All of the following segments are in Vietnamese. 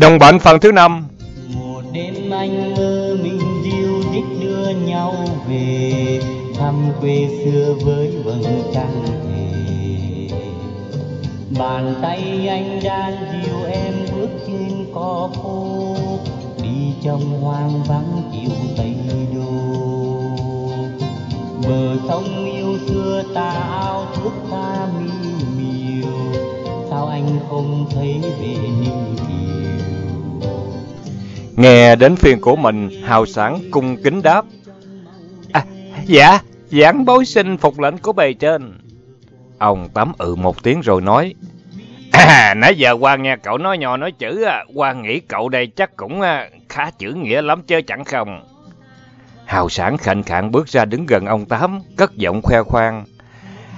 Đồng bệnh phần thứ năm. Một đêm anh mơ mình diêu dích đưa nhau về, Thăm quê xưa với vầng trăng thề Bàn tay anh đang dìu em bước trên cỏ khô, Đi trong hoang vắng chiều tây đô. Bờ sông yêu xưa ta ao thước ta mi miều, Sao anh không thấy về ninh kỳ Nghe đến phiên của mình, hào sản cung kính đáp. À, dạ, giảng bối sinh phục lệnh của bề trên. Ông Tám ừ một tiếng rồi nói. À, nãy giờ qua nghe cậu nói nhỏ nói chữ, à, qua nghĩ cậu đây chắc cũng à, khá chữ nghĩa lắm chứ chẳng không. Hào sản khạnh khạng bước ra đứng gần ông Tám, cất giọng khoe khoang.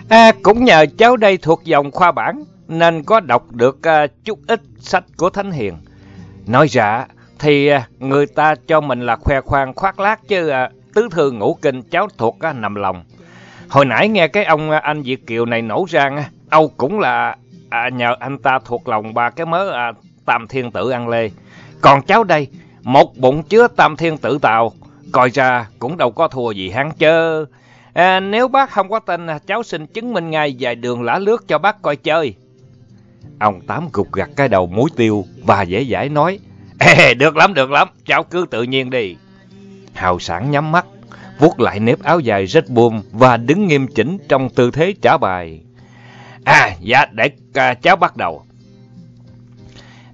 À, cũng nhờ cháu đây thuộc dòng khoa bản, nên có đọc được à, chút ít sách của Thánh Hiền. Nói ra, thì à, người ta cho mình là khoe khoang khoác lác chứ à, tứ thư ngũ kinh cháu thuộc nằm lòng. Hồi nãy nghe cái ông à, anh Việt Kiều này nổ rang, á, Âu cũng là à, nhờ anh ta thuộc lòng ba cái mớ à, tam thiên tử ăn lê. Còn cháu đây, một bụng chứa tam thiên tử tàu, coi ra cũng đâu có thua gì hắn chớ. À, nếu bác không có tin, cháu xin chứng minh ngay vài đường lã lướt cho bác coi chơi. Ông Tám gục gặt cái đầu muối tiêu và dễ dãi nói, Ê, được lắm, được lắm, cháu cứ tự nhiên đi. Hào sản nhắm mắt, vuốt lại nếp áo dài rách buồm và đứng nghiêm chỉnh trong tư thế trả bài. À, dạ, để à, cháu bắt đầu.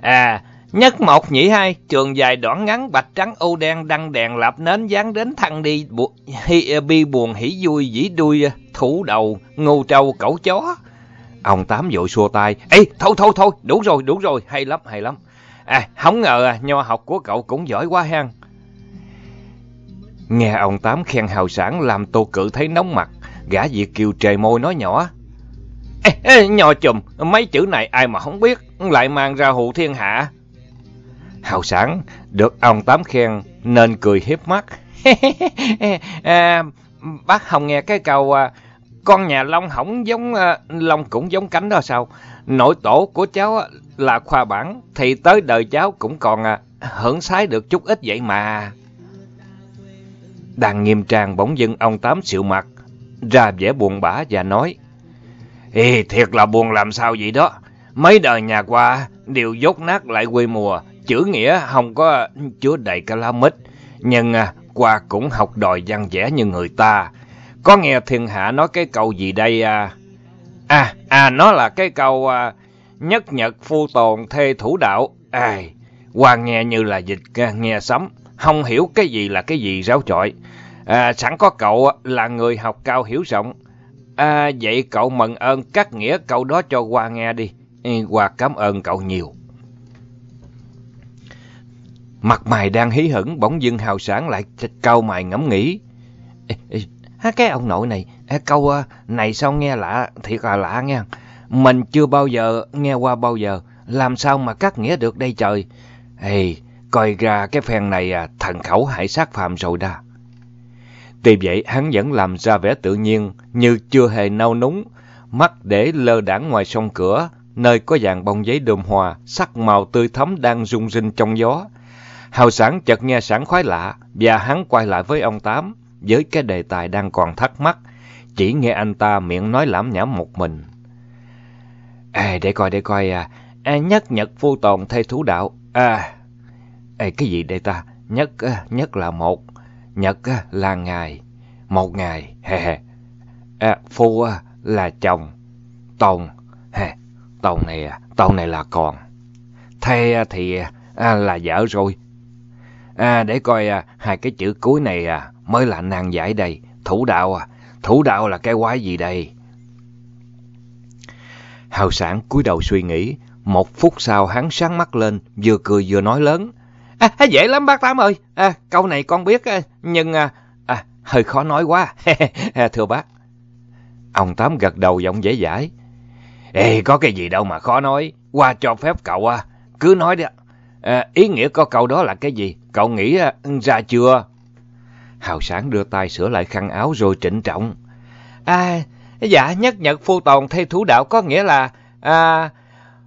À, nhất một nhị hai, trường dài đoạn ngắn, bạch trắng ô đen, đăng đèn lạp nến dán đến thăng đi, bu, hi, bi buồn hỉ vui, dĩ đuôi, thủ đầu, ngô trâu, cẩu chó. Ông Tám vội xua tay, Ê, thôi thôi thôi, đủ rồi, đủ rồi, hay lắm, hay lắm. À, không ngờ à, nho học của cậu cũng giỏi quá hang. Nghe ông Tám khen hào sản làm tô cự thấy nóng mặt, gã Việt kiều trề môi nói nhỏ. Ê, ê, nho chùm, mấy chữ này ai mà không biết, lại mang ra hụ thiên hạ. Hào sản được ông Tám khen nên cười hiếp mắt. à, bác không nghe cái câu à, con nhà Long hỏng giống à, Long cũng giống cánh đó sao? Nội tổ của cháu là khoa bản thì tới đời cháu cũng còn à, hưởng sái được chút ít vậy mà. Đang nghiêm trang bỗng dưng ông Tám xịu mặt, ra vẻ buồn bã và nói. Ê, thiệt là buồn làm sao vậy đó. Mấy đời nhà qua đều dốt nát lại quê mùa, chữ nghĩa không có chứa đầy calamit. Nhưng à, qua cũng học đòi văn vẽ như người ta. Có nghe thiên hạ nói cái câu gì đây à? À, à, nó là cái câu à, nhất nhật phu tồn thê thủ đạo. À, qua nghe như là dịch à, nghe sấm, không hiểu cái gì là cái gì ráo trọi. À, sẵn có cậu là người học cao hiểu rộng. À, vậy cậu mừng ơn cắt nghĩa câu đó cho qua nghe đi. Qua cảm ơn cậu nhiều. Mặt mày đang hí hửng, bỗng dưng hào sản lại cau mày ngẫm nghĩ. Ê, ê, cái ông nội này, câu ờ, này sao nghe lạ, thiệt là lạ nghe. Mình chưa bao giờ nghe qua bao giờ, làm sao mà cắt nghĩa được đây trời. Ê, coi ra cái phen này à, thần khẩu hại sát phạm rồi đa. Tuy vậy hắn vẫn làm ra vẻ tự nhiên, như chưa hề nao núng, mắt để lơ đãng ngoài sông cửa, nơi có dàn bông giấy đơm hoa, sắc màu tươi thắm đang rung rinh trong gió. Hào sản chợt nghe sảng khoái lạ, và hắn quay lại với ông Tám, với cái đề tài đang còn thắc mắc, chỉ nghe anh ta miệng nói lảm nhảm một mình. À, để coi, để coi, à, à nhất nhật phu tồn thay thú đạo, à, à cái gì đây ta, nhất, à, nhất là một, nhật à, là ngày, một ngày, hè hè, à, phu à, là chồng, tồn, hè, tồn này, tồn này là còn, thay thì à, là vợ rồi. À, để coi à, hai cái chữ cuối này à, mới là nàng giải đây. Thủ đạo à, thủ đạo là cái quái gì đây? Hào sản cúi đầu suy nghĩ, một phút sau hắn sáng mắt lên, vừa cười vừa nói lớn. À, à dễ lắm bác Tám ơi, à, câu này con biết, à, nhưng à, à, hơi khó nói quá, à, thưa bác. Ông Tám gật đầu giọng dễ dãi. Ê, có cái gì đâu mà khó nói, qua cho phép cậu à, cứ nói đi. À, ý nghĩa của câu đó là cái gì, cậu nghĩ à, ra chưa? Hào sản đưa tay sửa lại khăn áo rồi trịnh trọng. À, dạ, nhất nhật phu tồn thay thú đạo có nghĩa là, à,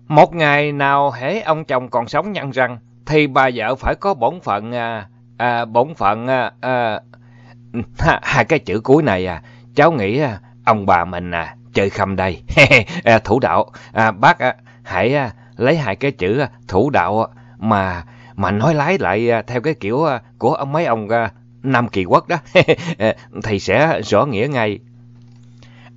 một ngày nào hễ ông chồng còn sống nhăn răng, thì bà vợ phải có bổn phận, à, à, bổn phận, à, à, hai cái chữ cuối này à, cháu nghĩ à, ông bà mình à, chơi khăm đây. à, thủ đạo, à, bác à, hãy à, lấy hai cái chữ à, thủ đạo à, mà mà nói lái lại à, theo cái kiểu à, của ông mấy ông à, Nam Kỳ Quốc đó, ờ, thì sẽ rõ nghĩa ngay.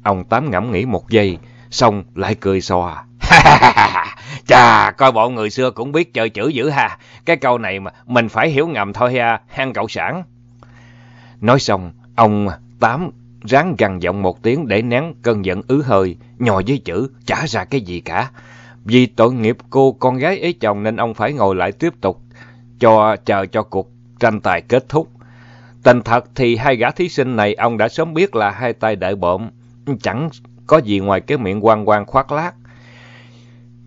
Ông Tám ngẫm nghĩ một giây, xong lại cười xòa. Chà, coi bọn người xưa cũng biết chơi chữ dữ ha. Cái câu này mà mình phải hiểu ngầm thôi ha, hang cậu sản. Nói xong, ông Tám ráng gằn giọng một tiếng để nén cơn giận ứ hơi, nhò với chữ, trả ra cái gì cả. Vì tội nghiệp cô con gái ấy chồng nên ông phải ngồi lại tiếp tục, cho chờ cho cuộc tranh tài kết thúc. Tình thật thì hai gã thí sinh này ông đã sớm biết là hai tay đại bộm, chẳng có gì ngoài cái miệng quang quang khoác lác.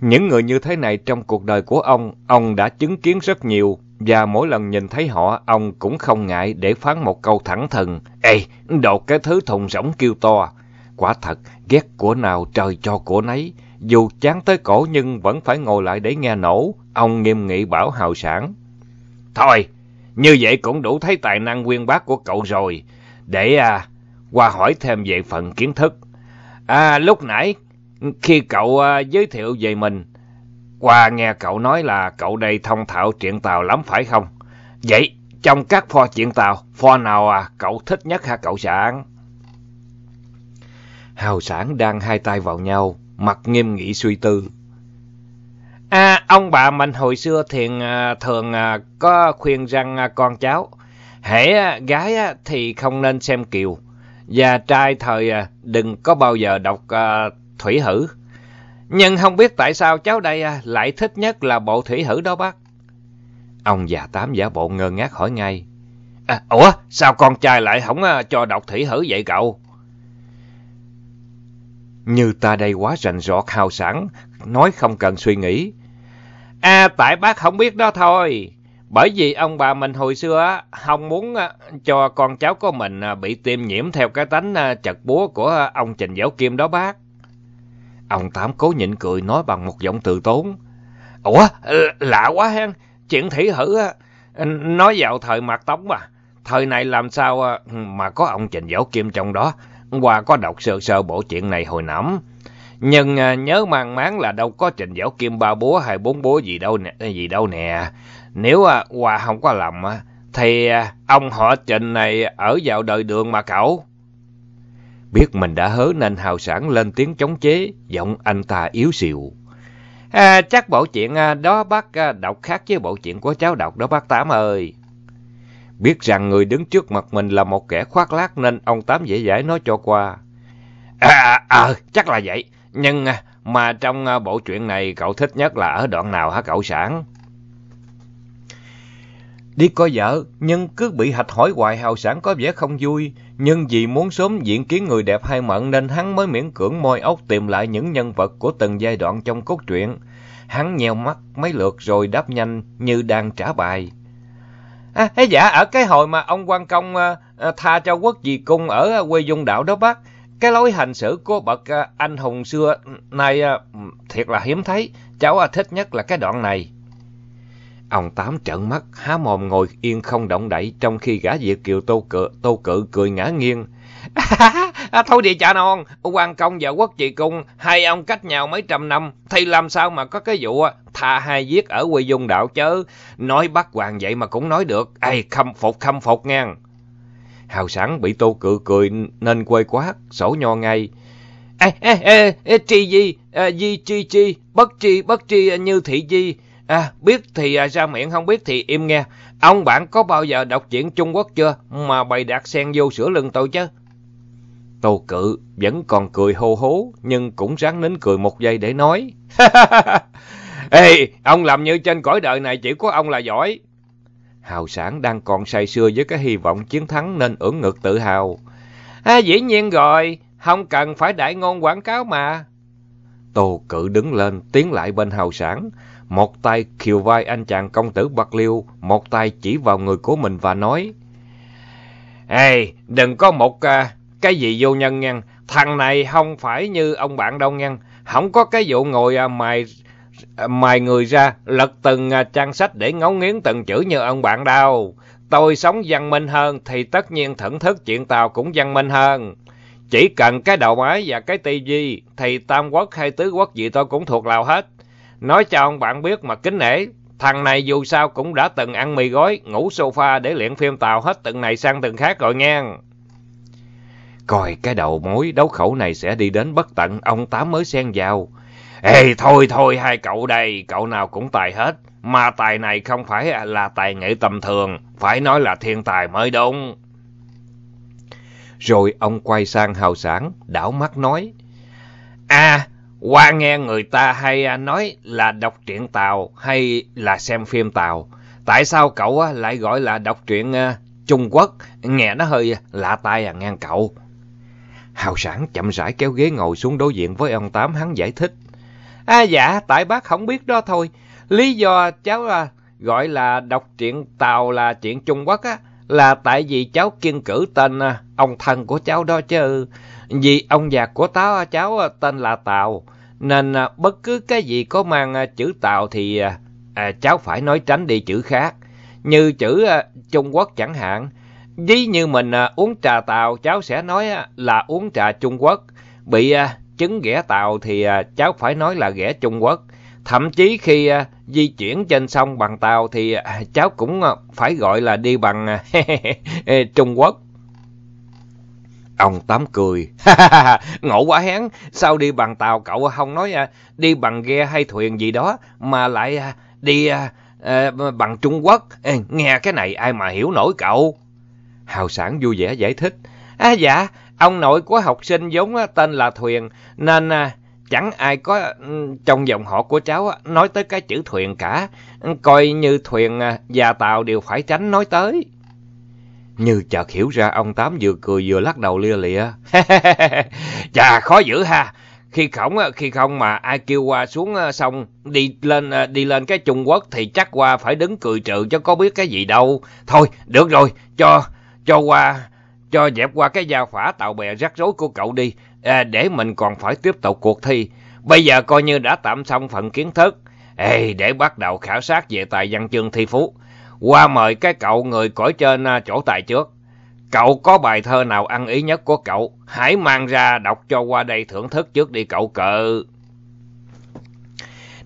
Những người như thế này trong cuộc đời của ông, ông đã chứng kiến rất nhiều, và mỗi lần nhìn thấy họ, ông cũng không ngại để phán một câu thẳng thừng. Ê, đột cái thứ thùng rỗng kêu to. Quả thật, ghét của nào trời cho của nấy. Dù chán tới cổ nhưng vẫn phải ngồi lại để nghe nổ. Ông nghiêm nghị bảo hào sản. Thôi, như vậy cũng đủ thấy tài năng quyên bác của cậu rồi. Để à, qua hỏi thêm về phần kiến thức. À, lúc nãy, khi cậu à, giới thiệu về mình, qua nghe cậu nói là cậu đây thông thạo chuyện tàu lắm phải không? Vậy, trong các pho chuyện tàu, pho nào à cậu thích nhất hả cậu sản? Hào sản đang hai tay vào nhau, mặt nghiêm nghị suy tư. À, ông bà mình hồi xưa thiền à, thường à, có khuyên rằng à, con cháu, hễ gái thì không nên xem kiều, và trai thời đừng có bao giờ đọc thủy hử. Nhưng không biết tại sao cháu đây lại thích nhất là bộ thủy hử đó bác. Ông già tám giả bộ ngơ ngác hỏi ngay. À, Ủa, sao con trai lại không cho đọc thủy hử vậy cậu? Như ta đây quá rành rọt hào sản, nói không cần suy nghĩ. À, tại bác không biết đó thôi. Bởi vì ông bà mình hồi xưa không muốn cho con cháu của mình à, bị tiêm nhiễm theo cái tánh à, chật búa của ông Trình Giáo Kim đó bác. Ông Tám cố nhịn cười nói bằng một giọng từ tốn. Ủa, lạ quá hen, chuyện thủy hử nói vào thời mặt tống mà. Thời này làm sao à, mà có ông Trình Giáo Kim trong đó. Qua có đọc sơ sơ bộ chuyện này hồi nãm. Nhưng à, nhớ mang máng là đâu có trình Dẫu kim ba búa hay bốn búa gì đâu nè. Gì đâu nè. Nếu à, không có lầm à, thì à, ông họ trình này ở vào đời đường mà cậu. Biết mình đã hớ nên hào sản lên tiếng chống chế, giọng anh ta yếu xìu. À, chắc bộ chuyện à, đó bác à, đọc khác với bộ chuyện của cháu đọc đó bác Tám ơi. Biết rằng người đứng trước mặt mình là một kẻ khoác lác nên ông Tám dễ dãi nói cho qua. À, à, chắc là vậy. Nhưng à, mà trong à, bộ truyện này cậu thích nhất là ở đoạn nào hả cậu sản? Đi có vợ, nhưng cứ bị hạch hỏi hoài hào sản có vẻ không vui. Nhưng vì muốn sớm diện kiến người đẹp hay mận nên hắn mới miễn cưỡng môi ốc tìm lại những nhân vật của từng giai đoạn trong cốt truyện. Hắn nheo mắt mấy lượt rồi đáp nhanh như đang trả bài. À, dạ, ở cái hồi mà ông quan công à, tha cho quốc dị cung ở ờ, quê dung đạo đó bác, cái lối hành xử của bậc à, anh hùng xưa này à, thiệt là hiếm thấy, cháu à, thích nhất là cái đoạn này. Ông Tám trợn mắt, há mồm ngồi yên không động đậy trong khi gã Việt Kiều tô cự, tô cự cười ngã nghiêng. à, thôi đi cha non, quan công và quốc trị cung, hai ông cách nhau mấy trăm năm, thì làm sao mà có cái vụ tha hai giết ở quê dung đạo chớ. Nói bắt hoàng vậy mà cũng nói được, ai khâm phục khâm phục ngang. Hào sẵn bị tô cự cười nên quê quá, sổ nho ngay. Ê, ê, ê, ê tri di, à, di chi chi, bất tri, bất tri à, như thị di. À, biết thì à, ra miệng, không biết thì im nghe. Ông bạn có bao giờ đọc chuyện Trung Quốc chưa mà bày đặt sen vô sửa lưng tôi chứ? Tô cự vẫn còn cười hô hố, nhưng cũng ráng nín cười một giây để nói. Ê, ông làm như trên cõi đời này chỉ có ông là giỏi. Hào sản đang còn say sưa với cái hy vọng chiến thắng nên ưỡn ngực tự hào. À, dĩ nhiên rồi, không cần phải đại ngôn quảng cáo mà. Tô cự đứng lên, tiến lại bên hào sản. Một tay khiều vai anh chàng công tử Bạc Liêu, một tay chỉ vào người của mình và nói. Ê, đừng có một uh, cái gì vô nhân nha. Thằng này không phải như ông bạn đâu nha. Không có cái vụ ngồi à, mài mài người ra, lật từng à, trang sách để ngấu nghiến từng chữ như ông bạn đâu. Tôi sống văn minh hơn thì tất nhiên thưởng thức chuyện Tàu cũng văn minh hơn. Chỉ cần cái đầu máy và cái tivi thì tam quốc hay tứ quốc gì tôi cũng thuộc lào hết. Nói cho ông bạn biết mà kính nể, thằng này dù sao cũng đã từng ăn mì gói, ngủ sofa để luyện phim Tàu hết từng này sang từng khác rồi nghe. Coi cái đầu mối đấu khẩu này sẽ đi đến bất tận, ông Tám mới xen vào. Ê, thôi thôi hai cậu đây, cậu nào cũng tài hết. Mà tài này không phải là tài nghệ tầm thường, phải nói là thiên tài mới đúng. Rồi ông quay sang hào sản, đảo mắt nói. À, qua nghe người ta hay à, nói là đọc truyện Tàu hay là xem phim Tàu. Tại sao cậu à, lại gọi là đọc truyện à, Trung Quốc? Nghe nó hơi lạ tai à ngang cậu. Hào sản chậm rãi kéo ghế ngồi xuống đối diện với ông Tám hắn giải thích. À dạ, tại bác không biết đó thôi. Lý do cháu à, gọi là đọc truyện Tàu là chuyện Trung Quốc á, là tại vì cháu kiên cử tên à, ông thân của cháu đó chứ. Vì ông già của táo à, cháu à, tên là Tàu, nên à, bất cứ cái gì có mang à, chữ Tàu thì à, à, cháu phải nói tránh đi chữ khác. Như chữ à, Trung Quốc chẳng hạn. Ví như mình à, uống trà Tàu, cháu sẽ nói à, là uống trà Trung Quốc. Bị à, trứng ghẻ Tàu thì à, cháu phải nói là ghẻ Trung Quốc. Thậm chí khi à, di chuyển trên sông bằng tàu thì à, cháu cũng à, phải gọi là đi bằng à, Trung Quốc. Ông Tám cười. Ngộ quá hén, sao đi bằng tàu cậu không nói à, đi bằng ghe hay thuyền gì đó, mà lại à, đi à, à, bằng Trung Quốc. Ê, nghe cái này ai mà hiểu nổi cậu. Hào sản vui vẻ giải thích. À dạ, ông nội của học sinh vốn tên là Thuyền, nên à, chẳng ai có ừ, trong dòng họ của cháu nói tới cái chữ Thuyền cả. Coi như Thuyền và Tàu đều phải tránh nói tới. Như chợt hiểu ra ông Tám vừa cười vừa lắc đầu lia lịa. Chà, khó giữ ha. Khi không, à, khi không mà ai kêu qua xuống à, sông đi lên à, đi lên cái Trung Quốc thì chắc qua phải đứng cười trừ cho có biết cái gì đâu. Thôi, được rồi, cho cho qua cho dẹp qua cái gia phả tạo bè rắc rối của cậu đi, à, để mình còn phải tiếp tục cuộc thi. Bây giờ coi như đã tạm xong phần kiến thức. Ê, để bắt đầu khảo sát về tài văn chương thi phú. Qua mời cái cậu người cõi trên à, chỗ tài trước. Cậu có bài thơ nào ăn ý nhất của cậu? Hãy mang ra đọc cho qua đây thưởng thức trước đi cậu cợ.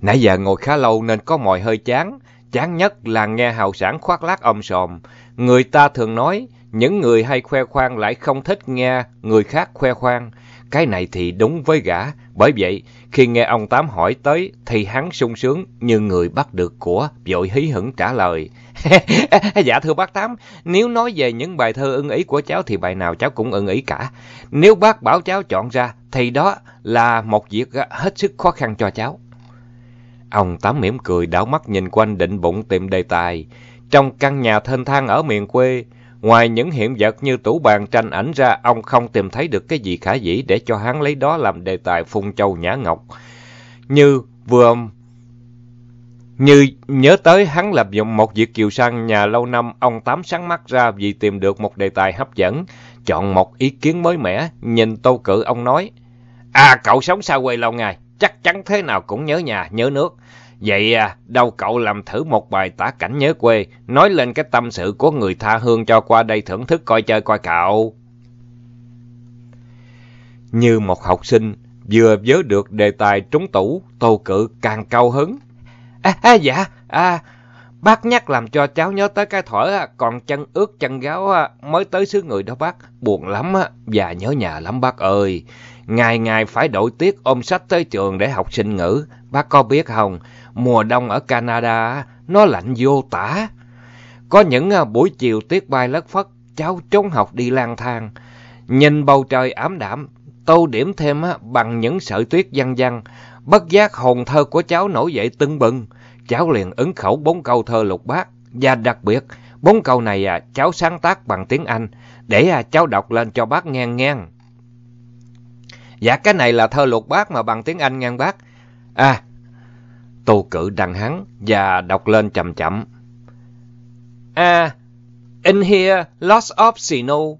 Nãy giờ ngồi khá lâu nên có mồi hơi chán. Chán nhất là nghe hào sản khoác lác om sòm. Người ta thường nói, những người hay khoe khoang lại không thích nghe người khác khoe khoang. Cái này thì đúng với gã. Bởi vậy, khi nghe ông Tám hỏi tới thì hắn sung sướng như người bắt được của, vội hí hửng trả lời. dạ thưa bác Tám, nếu nói về những bài thơ ưng ý của cháu thì bài nào cháu cũng ưng ý cả. Nếu bác bảo cháu chọn ra thì đó là một việc hết sức khó khăn cho cháu. Ông Tám mỉm cười đảo mắt nhìn quanh định bụng tìm đề tài. Trong căn nhà thênh thang ở miền quê, ngoài những hiện vật như tủ bàn tranh ảnh ra, ông không tìm thấy được cái gì khả dĩ để cho hắn lấy đó làm đề tài phung châu nhã ngọc. Như vừa như nhớ tới hắn lập dụng một việc kiều sang nhà lâu năm, ông Tám sáng mắt ra vì tìm được một đề tài hấp dẫn, chọn một ý kiến mới mẻ, nhìn tô cự ông nói. À, cậu sống xa quê lâu ngày, chắc chắn thế nào cũng nhớ nhà, nhớ nước. Vậy à, đâu cậu làm thử một bài tả cảnh nhớ quê, nói lên cái tâm sự của người tha hương cho qua đây thưởng thức coi chơi coi cậu. Như một học sinh, vừa vớ được đề tài trúng tủ, tô cự càng cao hứng. À, à dạ, à, bác nhắc làm cho cháu nhớ tới cái thổi, à, còn chân ướt chân gáo à, mới tới xứ người đó bác, buồn lắm và nhớ nhà lắm bác ơi. Ngày ngày phải đổi tiết ôm sách tới trường để học sinh ngữ, bác có biết không, mùa đông ở Canada nó lạnh vô tả. Có những à, buổi chiều tiết bay lất phất, cháu trốn học đi lang thang, nhìn bầu trời ám đạm, tô điểm thêm à, bằng những sợi tuyết văng văng, Bất giác hồn thơ của cháu nổi dậy tưng bừng, cháu liền ứng khẩu bốn câu thơ lục bát. Và đặc biệt, bốn câu này à, cháu sáng tác bằng tiếng Anh, để cháu đọc lên cho bác nghe ngang. Dạ cái này là thơ lục bát mà bằng tiếng Anh ngang bác. À, tô cử đăng hắn và đọc lên chậm chậm. A, in here, lots of snow.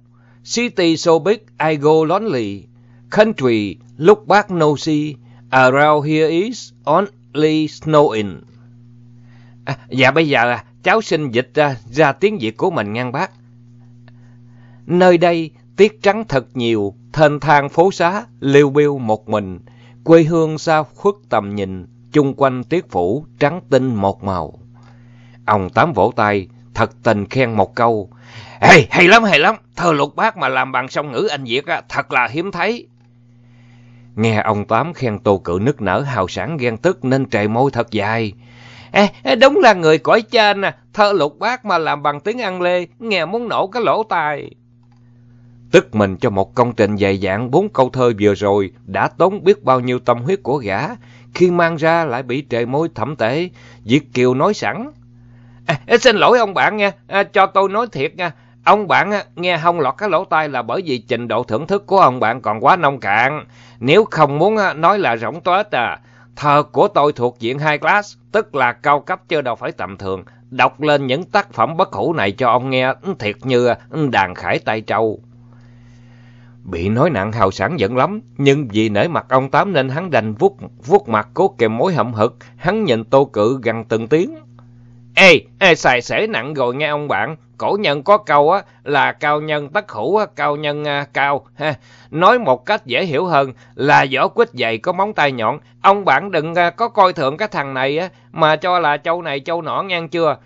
City so big, I go lonely. Country, look back no see. Around here is only snowing. À, dạ bây giờ cháu xin dịch ra, ra tiếng Việt của mình ngang bác. Nơi đây tiết trắng thật nhiều, thênh thang phố xá, liêu biêu một mình, quê hương xa khuất tầm nhìn, chung quanh tiết phủ trắng tinh một màu. Ông Tám vỗ tay, thật tình khen một câu. Ê, hay lắm, hay lắm, thơ lục bác mà làm bằng song ngữ Anh Việt á, thật là hiếm thấy. Nghe ông Tám khen tô cự nức nở hào sản ghen tức nên trề môi thật dài. Ê, đúng là người cõi trên à, thơ lục bác mà làm bằng tiếng Ăn Lê, nghe muốn nổ cái lỗ tai. Tức mình cho một công trình dày dạn bốn câu thơ vừa rồi đã tốn biết bao nhiêu tâm huyết của gã, khi mang ra lại bị trề môi thẩm tệ, Việt Kiều nói sẵn. À, à, xin lỗi ông bạn nha, à, cho tôi nói thiệt nha, ông bạn à, nghe không lọt cái lỗ tai là bởi vì trình độ thưởng thức của ông bạn còn quá nông cạn. Nếu không muốn à, nói là rỗng toét à, thờ của tôi thuộc diện high class, tức là cao cấp chứ đâu phải tầm thường. Đọc lên những tác phẩm bất hủ này cho ông nghe thiệt như đàn khải tay trâu. Bị nói nặng hào sản giận lắm, nhưng vì nể mặt ông Tám nên hắn đành vuốt vuốt mặt cố kèm mối hậm hực, hắn nhìn tô cự gần từng tiếng. Ê, ê xài xể nặng rồi nghe ông bạn, cổ nhân có câu á là cao nhân tất hữu, á, cao nhân à, cao. Ha. Nói một cách dễ hiểu hơn là vỏ quýt dày có móng tay nhọn, ông bạn đừng à, có coi thường cái thằng này á, mà cho là châu này châu nọ ngang chưa.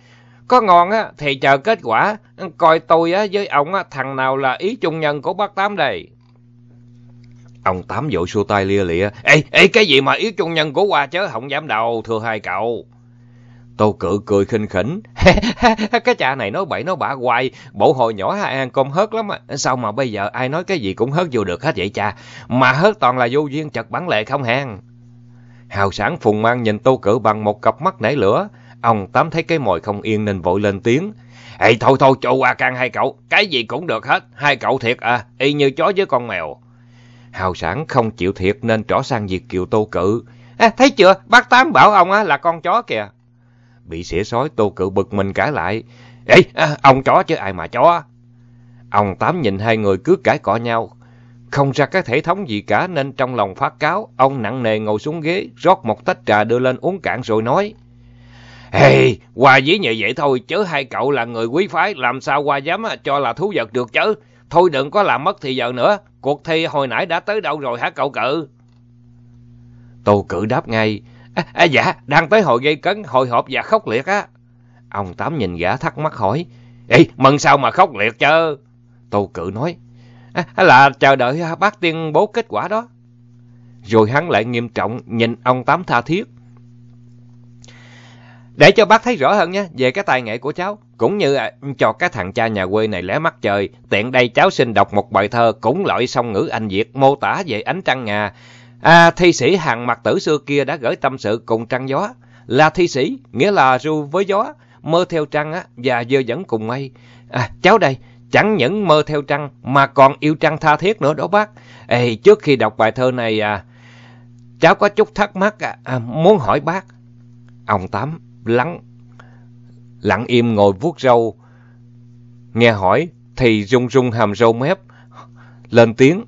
Có ngon á thì chờ kết quả, coi tôi á với ông á thằng nào là ý chung nhân của bác Tám đây. Ông Tám vội xua tay lia lịa. Ê, ê, cái gì mà yếu chung nhân của Hoa chớ không dám đâu, thưa hai cậu. Tô cự cười khinh khỉnh. cái cha này nói bậy nói bạ hoài, bộ hồi nhỏ hai ăn cơm hớt lắm À. Sao mà bây giờ ai nói cái gì cũng hớt vô được hết vậy cha? Mà hớt toàn là vô duyên chật bản lệ không hèn. Hào sản phùng mang nhìn tô cự bằng một cặp mắt nảy lửa. Ông Tám thấy cái mồi không yên nên vội lên tiếng. Ê thôi thôi chỗ qua can hai cậu, cái gì cũng được hết, hai cậu thiệt à, y như chó với con mèo. Hào sản không chịu thiệt nên trỏ sang việc kiều tô cự. À, thấy chưa, bác Tám bảo ông á là con chó kìa. Bị xỉa sói tô cự bực mình cãi lại. Ê, à, ông chó chứ ai mà chó. Ông Tám nhìn hai người cứ cãi cọ nhau. Không ra cái thể thống gì cả nên trong lòng phát cáo, ông nặng nề ngồi xuống ghế, rót một tách trà đưa lên uống cạn rồi nói. Hey, qua dĩ như vậy thôi, chứ hai cậu là người quý phái, làm sao qua dám cho là thú vật được chứ. Thôi đừng có làm mất thì giờ nữa, cuộc thi hồi nãy đã tới đâu rồi hả cậu cự? Tô cự đáp ngay, à, à, dạ, đang tới hồi gây cấn, hồi hộp và khốc liệt á. Ông Tám nhìn gã thắc mắc hỏi, Ê, mừng sao mà khốc liệt chứ? Tô cự nói, à, à, là chờ đợi à, bác tiên bố kết quả đó. Rồi hắn lại nghiêm trọng nhìn ông Tám tha thiết. Để cho bác thấy rõ hơn nha về cái tài nghệ của cháu, cũng như à, cho cái thằng cha nhà quê này lé mắt trời. Tiện đây cháu xin đọc một bài thơ cũng loại song ngữ Anh Việt mô tả về ánh trăng ngà. À, thi sĩ hàng mặt tử xưa kia đã gửi tâm sự cùng trăng gió. Là thi sĩ, nghĩa là ru với gió, mơ theo trăng á, và dơ dẫn cùng mây. À, cháu đây, chẳng những mơ theo trăng mà còn yêu trăng tha thiết nữa đó bác. Ê, trước khi đọc bài thơ này, à, cháu có chút thắc mắc à, à, muốn hỏi bác. Ông Tám lắng, lặng im ngồi vuốt râu. Nghe hỏi thì rung rung hàm râu mép, lên tiếng.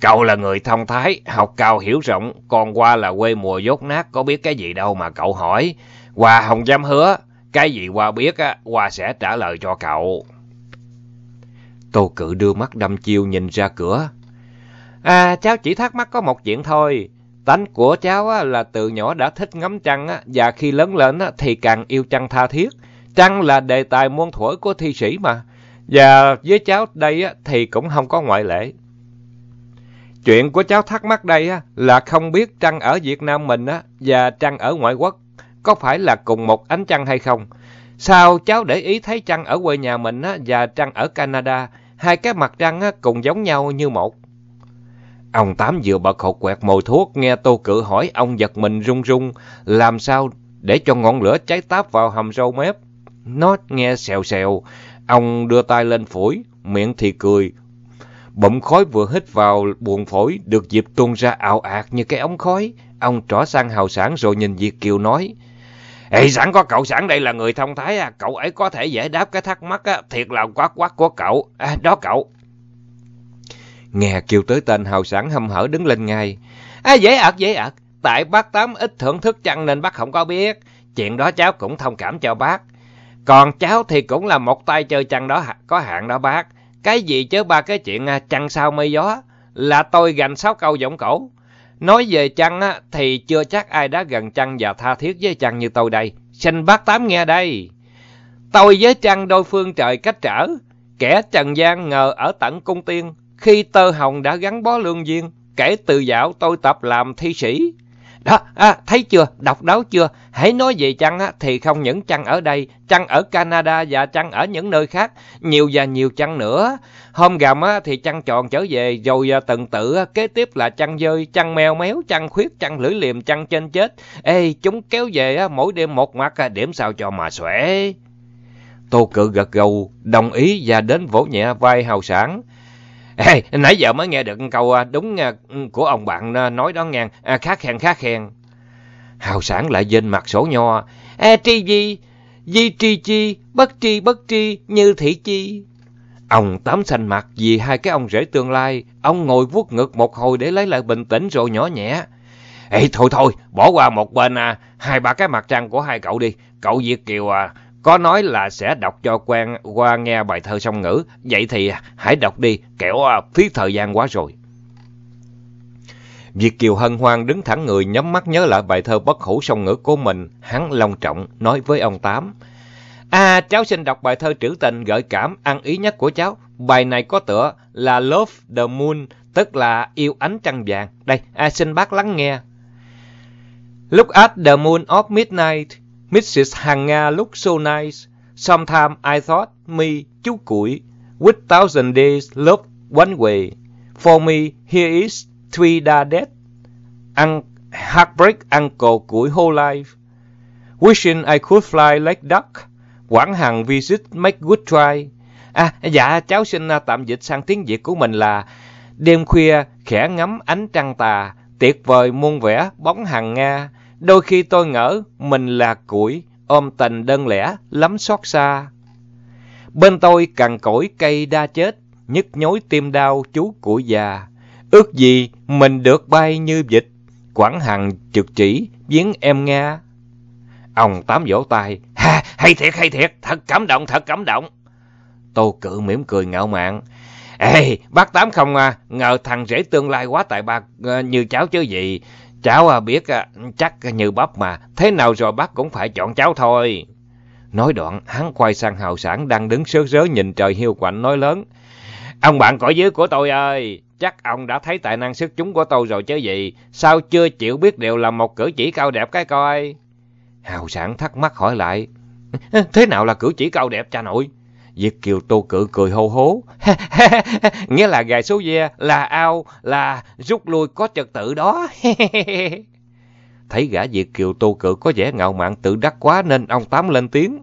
Cậu là người thông thái, học cao hiểu rộng, còn qua là quê mùa dốt nát, có biết cái gì đâu mà cậu hỏi. qua không dám hứa, cái gì qua biết, á, qua sẽ trả lời cho cậu. Tô cự đưa mắt đâm chiêu nhìn ra cửa. À, cháu chỉ thắc mắc có một chuyện thôi. Tánh của cháu là từ nhỏ đã thích ngắm trăng và khi lớn lên thì càng yêu trăng tha thiết. Trăng là đề tài muôn thuở của thi sĩ mà. Và với cháu đây thì cũng không có ngoại lệ. Chuyện của cháu thắc mắc đây là không biết trăng ở Việt Nam mình và trăng ở ngoại quốc có phải là cùng một ánh trăng hay không. Sao cháu để ý thấy trăng ở quê nhà mình và trăng ở Canada, hai cái mặt trăng cùng giống nhau như một. Ông Tám vừa bật hột quẹt mồi thuốc, nghe Tô Cự hỏi ông giật mình run run, làm sao để cho ngọn lửa cháy táp vào hầm râu mép. Nó nghe xèo xèo, ông đưa tay lên phổi, miệng thì cười. Bụm khói vừa hít vào buồng phổi, được dịp tuôn ra ảo ạt như cái ống khói. Ông trỏ sang hào sản rồi nhìn diệt Kiều nói. Ê, sẵn có cậu sẵn đây là người thông thái, à. cậu ấy có thể giải đáp cái thắc mắc á, thiệt là quát quát của cậu. À, đó cậu. Nghe kêu tới tên hào sản hâm hở đứng lên ngay. À, dễ ợt, dễ ợt. tại bác Tám ít thưởng thức chăng nên bác không có biết. Chuyện đó cháu cũng thông cảm cho bác. Còn cháu thì cũng là một tay chơi chăng đó có hạn đó bác. Cái gì chứ ba cái chuyện à, chăng sao mây gió là tôi gành sáu câu giọng cổ. Nói về chăng á, thì chưa chắc ai đã gần chăng và tha thiết với chăng như tôi đây. Xin bác Tám nghe đây. Tôi với chăng đôi phương trời cách trở. Kẻ Trần gian ngờ ở tận cung tiên. Khi tơ hồng đã gắn bó lương duyên. Kể từ dạo tôi tập làm thi sĩ. Đó, à, thấy chưa, đọc đáo chưa? Hãy nói về chăng á, thì không những chăng ở đây, chăng ở Canada và chăng ở những nơi khác, nhiều và nhiều chăng nữa. Hôm gầm á, thì chăng tròn trở về, rồi và từng tự á, kế tiếp là chăng dơi, chăng mèo méo, chăng khuyết, chăng lưỡi liềm, chăng trên chết. Ê, chúng kéo về á, mỗi đêm một mặt, à, điểm sao cho mà xuể. Tô cự gật gù, đồng ý và đến vỗ nhẹ vai hào sản. Ê, nãy giờ mới nghe được câu à, đúng à, của ông bạn à, nói đó ngang, khá khen khá khen. Hào sản lại dên mặt sổ nho. E tri di, di tri chi, bất tri bất tri, như thị chi. Ông tám xanh mặt vì hai cái ông rể tương lai. Ông ngồi vuốt ngực một hồi để lấy lại bình tĩnh rồi nhỏ nhẹ. Ê thôi thôi, bỏ qua một bên à, hai ba cái mặt trăng của hai cậu đi. Cậu Việt Kiều à, có nói là sẽ đọc cho quen qua nghe bài thơ song ngữ. Vậy thì hãy đọc đi, kẻo à, phí thời gian quá rồi. Việt Kiều hân hoan đứng thẳng người nhắm mắt nhớ lại bài thơ bất hủ song ngữ của mình. Hắn long trọng nói với ông Tám. À, cháu xin đọc bài thơ trữ tình gợi cảm ăn ý nhất của cháu. Bài này có tựa là Love the Moon, tức là yêu ánh trăng vàng. Đây, à, xin bác lắng nghe. Look at the moon of midnight. Mrs. nga lúc so nice. Sometimes I thought me, chú củi, with thousand days love one way. For me, here is three da dead. Un heartbreak uncle củi whole life. Wishing I could fly like duck. Quảng Hằng visit make good try. À, dạ, cháu xin à, tạm dịch sang tiếng Việt của mình là Đêm khuya, khẽ ngắm ánh trăng tà, tuyệt vời muôn vẻ bóng hàng Nga. Đôi khi tôi ngỡ mình là củi, ôm tình đơn lẻ, lắm xót xa. Bên tôi cằn cỗi cây đa chết, nhức nhối tim đau chú của già. Ước gì mình được bay như vịt, quảng hằng trực chỉ, viếng em Nga. Ông Tám vỗ tay, ha, hay thiệt, hay thiệt, thật cảm động, thật cảm động. Tô cự mỉm cười ngạo mạn. Ê, bác Tám không à, ngờ thằng rể tương lai quá tài bạc ờ, như cháu chứ gì. Cháu à, biết à, chắc như bắp mà, thế nào rồi bác cũng phải chọn cháu thôi. Nói đoạn, hắn quay sang hào sản đang đứng sớ rớ nhìn trời hiu quạnh nói lớn. Ông bạn cõi dưới của tôi ơi, chắc ông đã thấy tài năng sức chúng của tôi rồi chứ gì, sao chưa chịu biết điều là một cử chỉ cao đẹp cái coi. Hào sản thắc mắc hỏi lại, thế nào là cử chỉ cao đẹp cha nội? Việt Kiều Tô Cự cười hô hố. Nghĩa là gài số ve, là ao, là rút lui có trật tự đó. Thấy gã Việt Kiều Tô Cự có vẻ ngạo mạn tự đắc quá nên ông Tám lên tiếng.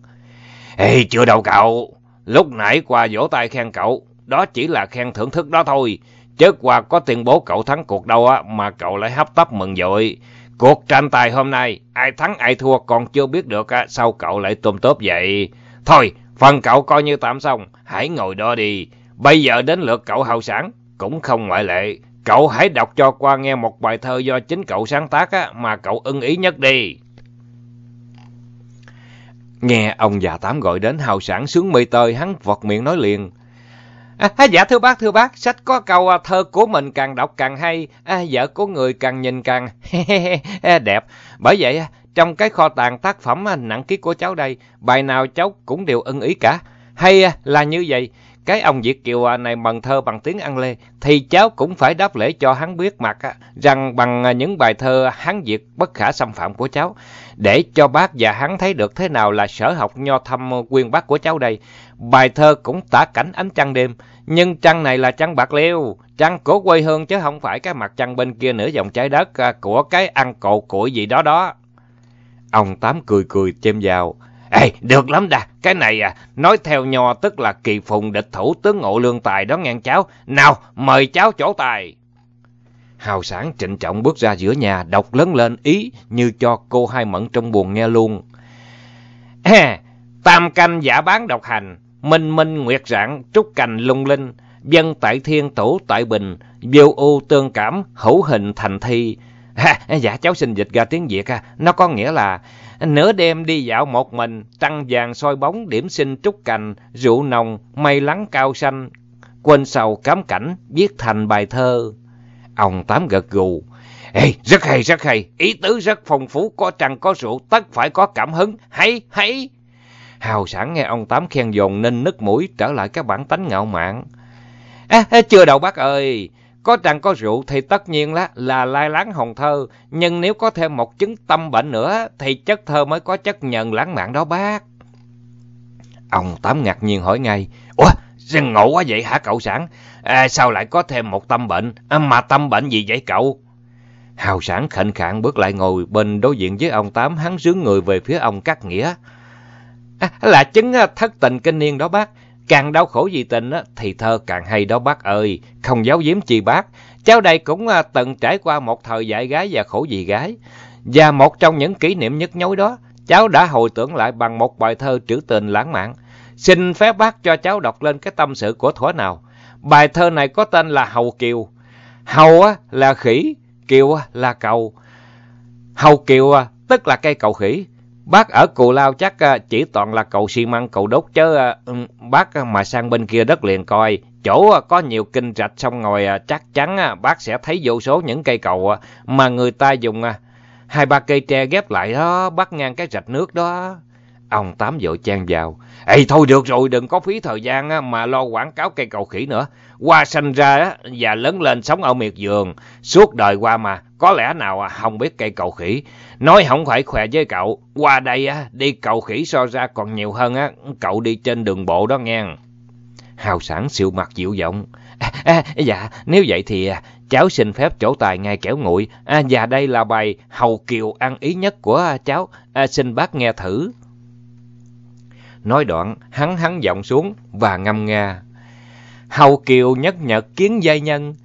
Ê, chưa đâu cậu. Lúc nãy qua vỗ tay khen cậu, đó chỉ là khen thưởng thức đó thôi. Chứ qua có tuyên bố cậu thắng cuộc đâu á mà cậu lại hấp tấp mừng dội. Cuộc tranh tài hôm nay, ai thắng ai thua còn chưa biết được á, sao cậu lại tôm tốp vậy? Thôi, phần cậu coi như tạm xong, hãy ngồi đó đi. Bây giờ đến lượt cậu hào sản, cũng không ngoại lệ. Cậu hãy đọc cho qua nghe một bài thơ do chính cậu sáng tác á, mà cậu ưng ý nhất đi. Nghe ông già tám gọi đến hào sản sướng mây tơi, hắn vọt miệng nói liền. À, à, dạ thưa bác, thưa bác, sách có câu à, thơ của mình càng đọc càng hay, à, vợ của người càng nhìn càng đẹp. Bởi vậy, à, trong cái kho tàng tác phẩm à, nặng ký của cháu đây, bài nào cháu cũng đều ưng ý cả. Hay à, là như vậy, cái ông Việt Kiều à, này bằng thơ bằng tiếng Ăn Lê, thì cháu cũng phải đáp lễ cho hắn biết mặt rằng bằng những bài thơ hắn Việt bất khả xâm phạm của cháu, để cho bác và hắn thấy được thế nào là sở học nho thâm quyên bác của cháu đây. Bài thơ cũng tả cảnh ánh trăng đêm, nhưng trăng này là trăng bạc liêu, trăng của quê hương chứ không phải cái mặt trăng bên kia nửa dòng trái đất của cái ăn cột củi gì đó đó. Ông Tám cười cười chêm vào. Ê, được lắm đà, cái này à, nói theo nho tức là kỳ phùng địch thủ tướng ngộ lương tài đó ngang cháu. Nào, mời cháu chỗ tài. Hào sản trịnh trọng bước ra giữa nhà, đọc lớn lên ý như cho cô hai mẫn trong buồn nghe luôn. À, tam canh giả bán độc hành, minh minh nguyệt rạng, trúc cành lung linh, dân tại thiên tổ tại bình, biêu u tương cảm, hữu hình thành thi, À, dạ cháu xin dịch ra tiếng Việt, à. nó có nghĩa là nửa đêm đi dạo một mình, trăng vàng soi bóng, điểm sinh trúc cành, rượu nồng, mây lắng cao xanh, quên sầu cám cảnh, viết thành bài thơ. Ông Tám gật gù. Ê, rất hay, rất hay, ý tứ rất phong phú, có trăng có rượu, tất phải có cảm hứng, hay, hay. Hào sản nghe ông Tám khen dồn nên nứt mũi trở lại các bản tánh ngạo mạn. À, à, chưa đâu bác ơi, có trăng có rượu thì tất nhiên là, là lai láng hồng thơ, nhưng nếu có thêm một chứng tâm bệnh nữa thì chất thơ mới có chất nhận lãng mạn đó bác. Ông Tám ngạc nhiên hỏi ngay, Ủa, rừng ngộ quá vậy hả cậu sản? À, sao lại có thêm một tâm bệnh? À, mà tâm bệnh gì vậy cậu? Hào sản khệnh khạng bước lại ngồi bên đối diện với ông Tám, hắn rướng người về phía ông Cát Nghĩa. À, là chứng à, thất tình kinh niên đó bác. Càng đau khổ vì tình thì thơ càng hay đó bác ơi. Không giấu giếm chi bác. Cháu đây cũng à, từng trải qua một thời dạy gái và khổ vì gái. Và một trong những kỷ niệm nhức nhối đó, cháu đã hồi tưởng lại bằng một bài thơ trữ tình lãng mạn. Xin phép bác cho cháu đọc lên cái tâm sự của thỏa nào. Bài thơ này có tên là Hầu Kiều. Hầu á, là khỉ, Kiều á, là cầu. Hầu Kiều á, tức là cây cầu khỉ. Bác ở Cù Lao chắc à, chỉ toàn là cầu xi măng, cầu đốt chứ à, bác à, mà sang bên kia đất liền coi. Chỗ có nhiều kinh rạch sông ngồi chắc chắn bác sẽ thấy vô số những cây cầu mà người ta dùng hai ba cây tre ghép lại đó, bắt ngang cái rạch nước đó. Ông Tám vội chen vào. Ê thôi được rồi, đừng có phí thời gian mà lo quảng cáo cây cầu khỉ nữa. Qua sanh ra và lớn lên sống ở miệt vườn. Suốt đời qua mà, có lẽ nào à, không biết cây cầu khỉ. Nói không phải khỏe với cậu. Qua đây đi cầu khỉ so ra còn nhiều hơn á. Cậu đi trên đường bộ đó nghe. Hào sản siêu mặt dịu giọng. À, à, dạ, nếu vậy thì à, cháu xin phép chỗ tài ngay kẻo nguội. À, và đây là bài Hầu Kiều ăn ý nhất của à, cháu. À, xin bác nghe thử. Nói đoạn, hắn hắn giọng xuống và ngâm nga. Hầu kiều nhất nhật kiến giai nhân,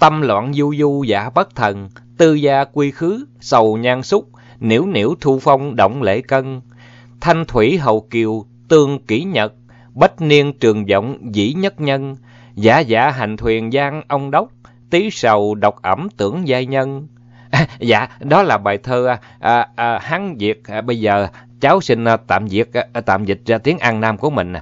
tâm loạn du du giả bất thần, tư gia quy khứ, sầu nhan xúc, nhiễu nhiễu thu phong động lễ cân. Thanh thủy hầu kiều, tương kỷ nhật, bách niên trường vọng dĩ nhất nhân, giả giả hành thuyền giang ông đốc, tí sầu độc ẩm tưởng giai nhân. À, dạ, đó là bài thơ à, à, à, Hán Việt. À, bây giờ cháu xin à, tạm dịch, à, tạm dịch ra tiếng An Nam của mình.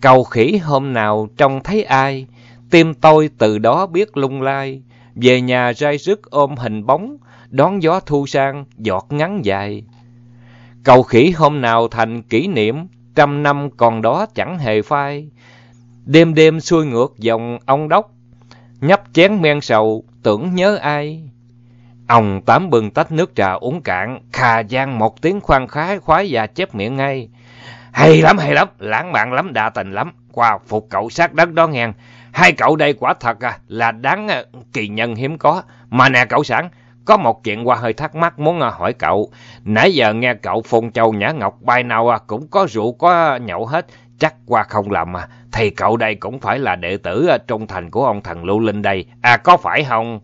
Cầu khỉ hôm nào trông thấy ai, tim tôi từ đó biết lung lai. Về nhà rai rứt ôm hình bóng, đón gió thu sang, giọt ngắn dài. Cầu khỉ hôm nào thành kỷ niệm, trăm năm còn đó chẳng hề phai. Đêm đêm xuôi ngược dòng ông đốc, nhấp chén men sầu, tưởng nhớ ai. Ông Tám bưng tách nước trà uống cạn, khà gian một tiếng khoan khái khoái và chép miệng ngay. Hay lắm, hay lắm, lãng mạn lắm, đa tình lắm, qua phục cậu sát đất đó nghe. Hai cậu đây quả thật à, là đáng à, kỳ nhân hiếm có. Mà nè cậu sản, có một chuyện qua hơi thắc mắc muốn à, hỏi cậu. Nãy giờ nghe cậu phun châu nhã ngọc bài nào à, cũng có rượu có nhậu hết, chắc qua không làm à. Thì cậu đây cũng phải là đệ tử à, trung thành của ông thần Lưu Linh đây. À có phải không?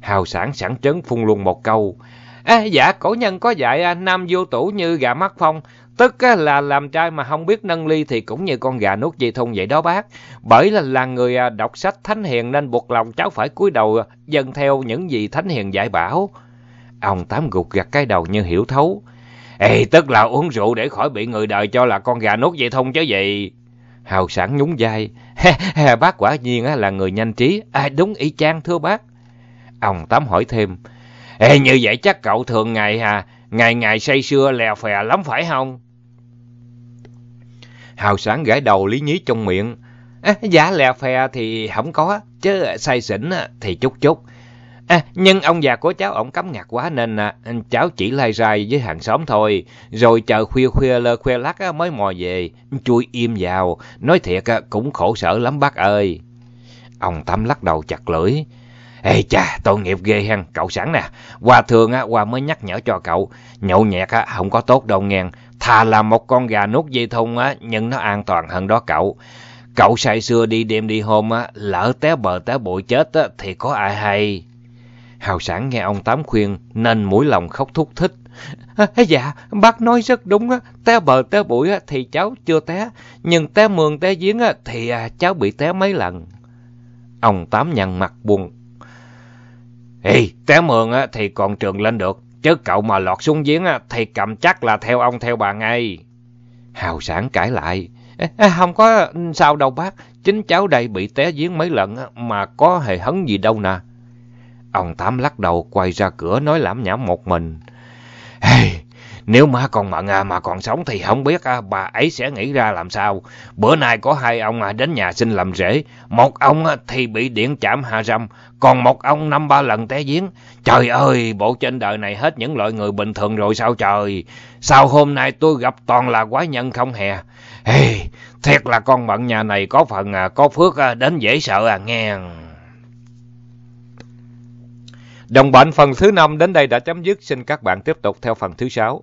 Hào sản sẵn trấn phun luôn một câu. À, dạ, cổ nhân có dạy à, nam vô tủ như gà mắt phong. Tức là làm trai mà không biết nâng ly thì cũng như con gà nuốt dây thun vậy đó bác. Bởi là là người à, đọc sách Thánh Hiền nên buộc lòng cháu phải cúi đầu à, dân dần theo những gì Thánh Hiền dạy bảo. Ông Tám gục gặt cái đầu như hiểu thấu. Ê, tức là uống rượu để khỏi bị người đời cho là con gà nuốt dây thun chứ gì. Hào sản nhún vai. bác quả nhiên là người nhanh trí. À, đúng y chang thưa bác. Ông Tám hỏi thêm. Ê, như vậy chắc cậu thường ngày hà, ngày ngày say sưa lè phè lắm phải không? Hào sáng gãi đầu lý nhí trong miệng. À, giá dạ, lè phè thì không có, chứ say xỉn thì chút chút. À, nhưng ông già của cháu ổng cấm ngặt quá nên à, cháu chỉ lai rai với hàng xóm thôi. Rồi chờ khuya khuya lơ khuya lắc mới mò về. Chui im vào. Nói thiệt cũng khổ sở lắm bác ơi. Ông Tâm lắc đầu chặt lưỡi. Ê cha, tội nghiệp ghê hen, cậu sẵn nè. Qua thường á, qua mới nhắc nhở cho cậu. Nhậu nhẹt á, không có tốt đâu nghe. Thà là một con gà nuốt dây thun á, nhưng nó an toàn hơn đó cậu. Cậu say xưa đi đêm đi hôm á, lỡ té bờ té bụi chết á, thì có ai hay. Hào sản nghe ông Tám khuyên, nên mũi lòng khóc thúc thích. À, dạ, bác nói rất đúng á, té bờ té bụi á, thì cháu chưa té, nhưng té mương té giếng á, thì à, cháu bị té mấy lần. Ông Tám nhăn mặt buồn Ê, té mường á, thì còn trường lên được, chứ cậu mà lọt xuống giếng á, thì cầm chắc là theo ông theo bà ngay. Hào sản cãi lại. Ê, không có sao đâu bác, chính cháu đây bị té giếng mấy lần á, mà có hề hấn gì đâu nè. Ông Tám lắc đầu quay ra cửa nói lãm nhảm một mình. Hey, nếu má con Mận à, mà còn sống thì không biết à, bà ấy sẽ nghĩ ra làm sao. Bữa nay có hai ông à, đến nhà xin làm rễ. Một ông à, thì bị điện chạm hạ râm, còn một ông năm ba lần té giếng. Trời ơi, bộ trên đời này hết những loại người bình thường rồi sao trời. Sao hôm nay tôi gặp toàn là quái nhân không hè. Hey, thiệt là con Mận nhà này có phần à, có phước à, đến dễ sợ à nghe. Đồng bệnh phần thứ năm đến đây đã chấm dứt. Xin các bạn tiếp tục theo phần thứ sáu.